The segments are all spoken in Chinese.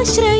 aşre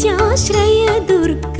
ചാശ്രയ ദുർഗ